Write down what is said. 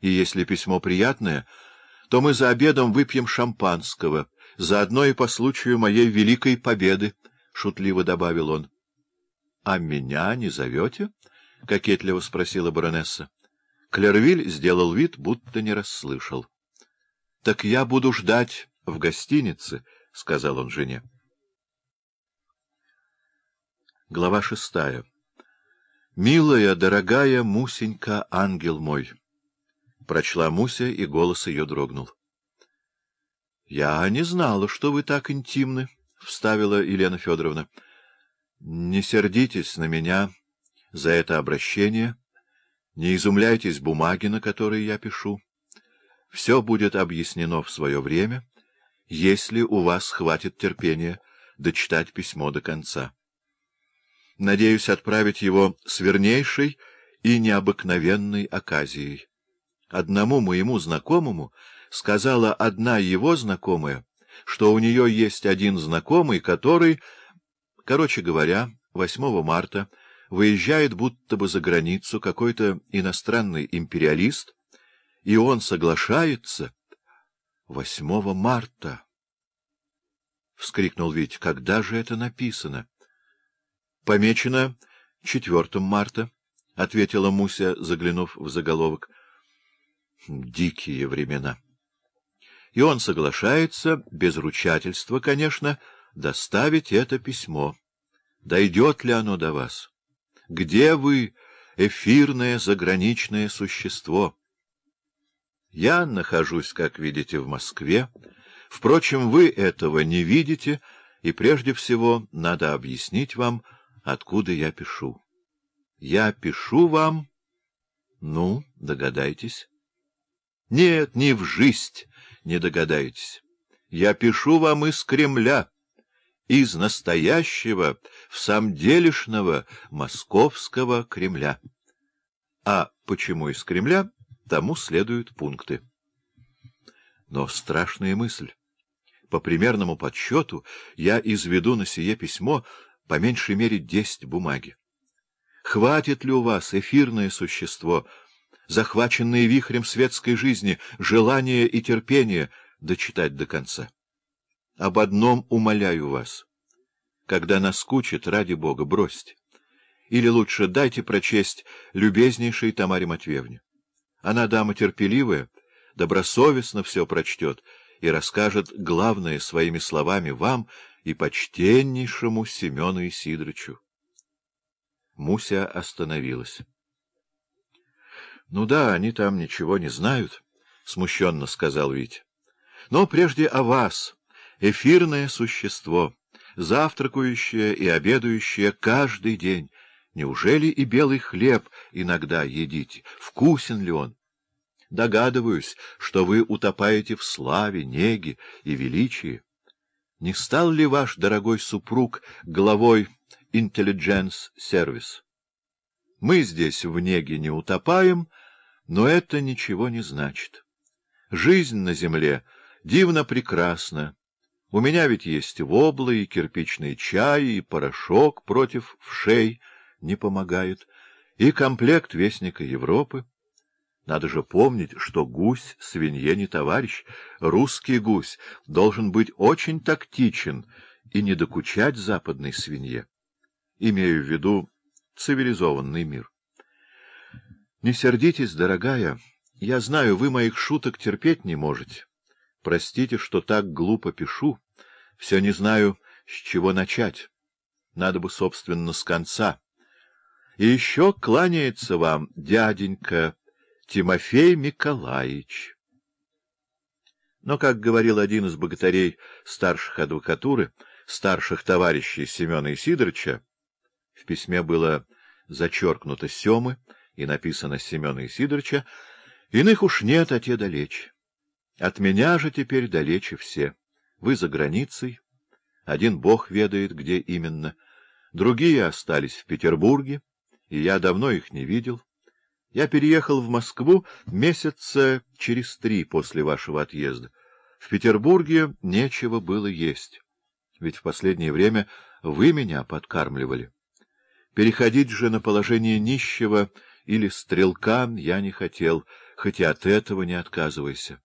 И если письмо приятное, то мы за обедом выпьем шампанского, заодно и по случаю моей великой победы, — шутливо добавил он. — А меня не зовете? — кокетливо спросила баронесса. Клервиль сделал вид, будто не расслышал. — Так я буду ждать в гостинице, — сказал он жене. Глава шестая. «Милая, дорогая Мусенька, ангел мой!» Прочла Муся, и голос ее дрогнул. «Я не знала, что вы так интимны», — вставила Елена Федоровна. «Не сердитесь на меня за это обращение, не изумляйтесь бумаги, на которые я пишу. Все будет объяснено в свое время, если у вас хватит терпения дочитать письмо до конца. Надеюсь отправить его с вернейшей и необыкновенной оказией. Одному моему знакомому сказала одна его знакомая, что у нее есть один знакомый, который, короче говоря, 8 марта выезжает будто бы за границу какой-то иностранный империалист, и он соглашается 8 марта. — вскрикнул Вить. — Когда же это написано? — Помечено 4 марта, — ответила Муся, заглянув в заголовок. — Дикие времена. И он соглашается, без ручательства, конечно, доставить это письмо. Дойдет ли оно до вас? Где вы, эфирное заграничное существо? Я нахожусь, как видите, в Москве. Впрочем, вы этого не видите, и прежде всего надо объяснить вам, откуда я пишу. Я пишу вам... Ну, догадайтесь. Нет, не в жизнь не догадаетесь. Я пишу вам из Кремля, из настоящего, в самом делешного московского Кремля. А почему из Кремля, тому следуют пункты. Но страшная мысль. По примерному подсчету я изведу на сие письмо по меньшей мере десять бумаги. Хватит ли у вас, эфирное существо, захваченные вихрем светской жизни, желание и терпение дочитать до конца? Об одном умоляю вас. Когда наскучит, ради Бога, бросьте. Или лучше дайте прочесть любезнейшей Тамаре Матвеевне. Она дама терпеливая, добросовестно все прочтет и расскажет главное своими словами вам и почтеннейшему Семену Исидорычу. Муся остановилась. — Ну да, они там ничего не знают, — смущенно сказал Витя. — Но прежде о вас, эфирное существо, завтракающее и обедающее каждый день. Неужели и белый хлеб иногда едите? Вкусен ли он? Догадываюсь, что вы утопаете в славе, неге и величии. Не стал ли ваш дорогой супруг главой Intelligence Service? Мы здесь в неге не утопаем, но это ничего не значит. Жизнь на земле дивно прекрасна. У меня ведь есть воблы и кирпичный чай, и порошок против вшей не помогают, и комплект Вестника Европы. Надо же помнить, что гусь свинье не товарищ. Русский гусь должен быть очень тактичен и не докучать западной свинье. Имею в виду цивилизованный мир. Не сердитесь, дорогая. Я знаю, вы моих шуток терпеть не можете. Простите, что так глупо пишу. Все не знаю, с чего начать. Надо бы, собственно, с конца. И еще кланяется вам дяденька Тимофей Николаевич. Но, как говорил один из богатырей старших адвокатуры, старших товарищей Семена Исидоровича, в письме было зачеркнуто Семы и написано Семена Исидоровича, иных уж нет, а те далече. От меня же теперь далече все. Вы за границей, один бог ведает, где именно, другие остались в Петербурге, и я давно их не видел. Я переехал в Москву месяца через три после вашего отъезда. В Петербурге нечего было есть, ведь в последнее время вы меня подкармливали. Переходить же на положение нищего или стрелка я не хотел, хоть и от этого не отказывайся.